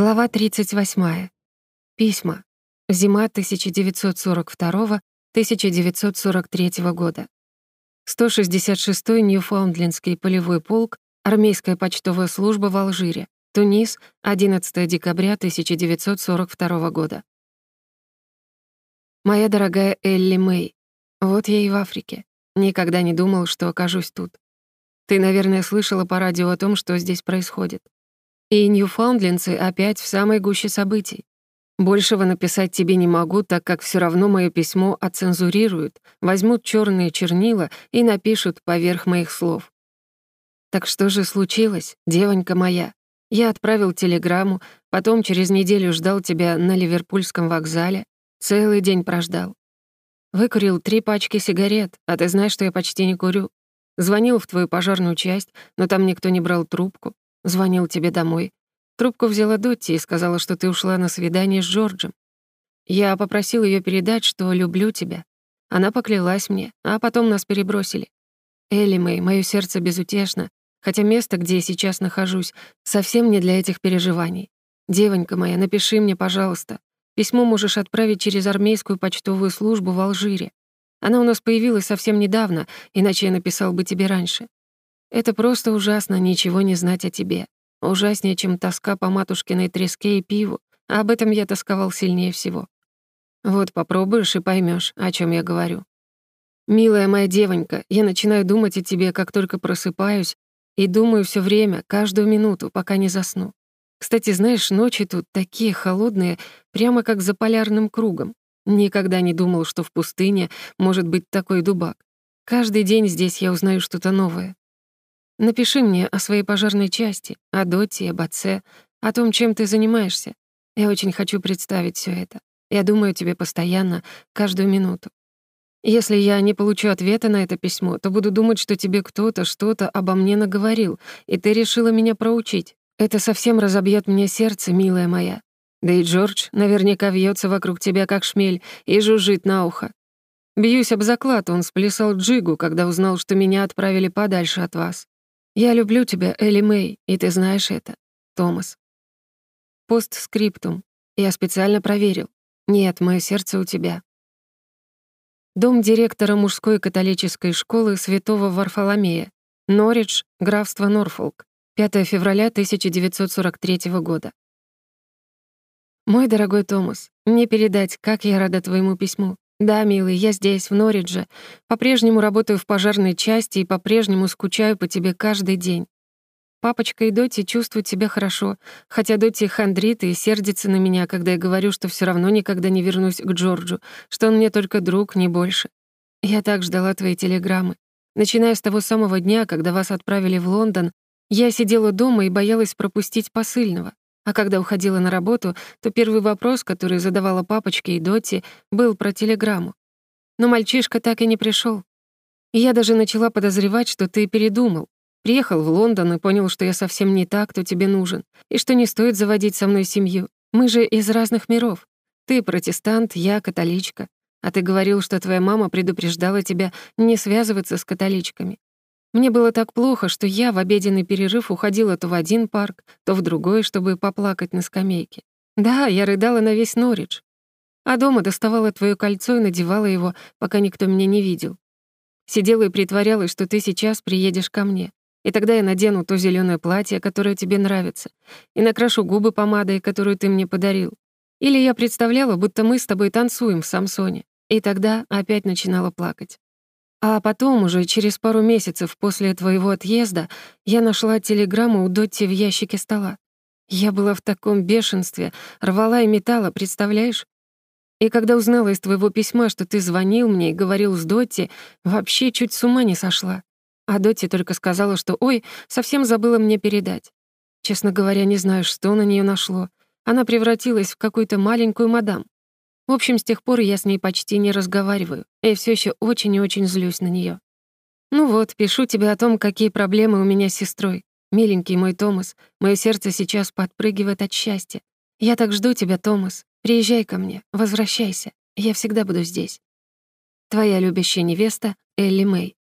Глава 38. Письма. Зима 1942-1943 года. 166-й Ньюфаундлендский полевой полк, армейская почтовая служба в Алжире, Тунис, 11 декабря 1942 года. Моя дорогая Элли Мэй, вот я и в Африке. Никогда не думал, что окажусь тут. Ты, наверное, слышала по радио о том, что здесь происходит. И ньюфаундлендцы опять в самой гуще событий. Большего написать тебе не могу, так как все равно мое письмо оцензурируют, возьмут черные чернила и напишут поверх моих слов. Так что же случилось, девонька моя? Я отправил телеграмму, потом через неделю ждал тебя на Ливерпульском вокзале, целый день прождал. Выкурил три пачки сигарет, а ты знаешь, что я почти не курю. Звонил в твою пожарную часть, но там никто не брал трубку. Звонил тебе домой. Трубку взяла Дотти и сказала, что ты ушла на свидание с Джорджем. Я попросил ее передать, что люблю тебя. Она поклялась мне, а потом нас перебросили. Элли Мэй, моё сердце безутешно, хотя место, где я сейчас нахожусь, совсем не для этих переживаний. Девонька моя, напиши мне, пожалуйста. Письмо можешь отправить через армейскую почтовую службу в Алжире. Она у нас появилась совсем недавно, иначе я написал бы тебе раньше. Это просто ужасно ничего не знать о тебе. Ужаснее, чем тоска по матушкиной треске и пиву, об этом я тосковал сильнее всего. Вот попробуешь и поймешь, о чем я говорю. Милая моя девонька, я начинаю думать о тебе, как только просыпаюсь, и думаю все время, каждую минуту, пока не засну. Кстати, знаешь, ночи тут такие холодные, прямо как за полярным кругом. Никогда не думал, что в пустыне может быть такой дубак. Каждый день здесь я узнаю что-то новое. Напиши мне о своей пожарной части, о Доте, об отце, о том, чем ты занимаешься. Я очень хочу представить все это. Я думаю о тебе постоянно, каждую минуту. Если я не получу ответа на это письмо, то буду думать, что тебе кто-то что-то обо мне наговорил, и ты решила меня проучить. Это совсем разобьет мне сердце, милая моя. Да и Джордж наверняка вьется вокруг тебя, как шмель, и жужжит на ухо. Бьюсь об заклад, он сплясал джигу, когда узнал, что меня отправили подальше от вас. Я люблю тебя, Элли Мэй, и ты знаешь это. Томас. Постскриптум. Я специально проверил. Нет, мое сердце у тебя. Дом директора мужской католической школы Святого Варфоломея. Норридж, графство Норфолк. 5 февраля 1943 года. Мой дорогой Томас, не передать, как я рада твоему письму. «Да, милый, я здесь, в Норридже. По-прежнему работаю в пожарной части и по-прежнему скучаю по тебе каждый день. Папочка и Доти чувствуют себя хорошо, хотя Доти хандрит и сердится на меня, когда я говорю, что все равно никогда не вернусь к Джорджу, что он мне только друг, не больше. Я так ждала твоей телеграммы. Начиная с того самого дня, когда вас отправили в Лондон, я сидела дома и боялась пропустить посыльного. А когда уходила на работу, то первый вопрос, который задавала папочке и Доти, был про телеграмму. Но мальчишка так и не пришел. Я даже начала подозревать, что ты передумал. Приехал в Лондон и понял, что я совсем не так, кто тебе нужен, и что не стоит заводить со мной семью. Мы же из разных миров. Ты протестант, я католичка. А ты говорил, что твоя мама предупреждала тебя не связываться с католичками. Мне было так плохо, что я в обеденный перерыв уходила то в один парк, то в другой, чтобы поплакать на скамейке. Да, я рыдала на весь Норридж. А дома доставала твое кольцо и надевала его, пока никто меня не видел. Сидела и притворялась, что ты сейчас приедешь ко мне. И тогда я надену то зеленое платье, которое тебе нравится, и накрашу губы помадой, которую ты мне подарил. Или я представляла, будто мы с тобой танцуем в Самсоне. И тогда опять начинала плакать. А потом, уже через пару месяцев после твоего отъезда, я нашла телеграмму у Дотти в ящике стола. Я была в таком бешенстве, рвала и метала, представляешь? И когда узнала из твоего письма, что ты звонил мне и говорил с Дотти, вообще чуть с ума не сошла. А Дотти только сказала, что «Ой, совсем забыла мне передать». Честно говоря, не знаю, что на нее нашло. Она превратилась в какую-то маленькую мадам. В общем, с тех пор я с ней почти не разговариваю, и все еще очень и очень злюсь на нее. Ну вот, пишу тебе о том, какие проблемы у меня с сестрой. Миленький мой Томас, мое сердце сейчас подпрыгивает от счастья. Я так жду тебя, Томас. Приезжай ко мне, возвращайся. Я всегда буду здесь. Твоя любящая невеста Элли Мэй.